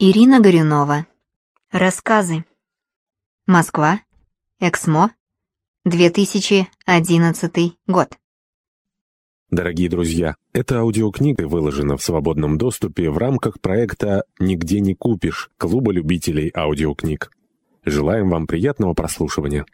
Ирина Горюнова. Рассказы. Москва. Эксмо. 2011 год. Дорогие друзья, эта аудиокнига выложена в свободном доступе в рамках проекта «Нигде не купишь» Клуба любителей аудиокниг. Желаем вам приятного прослушивания.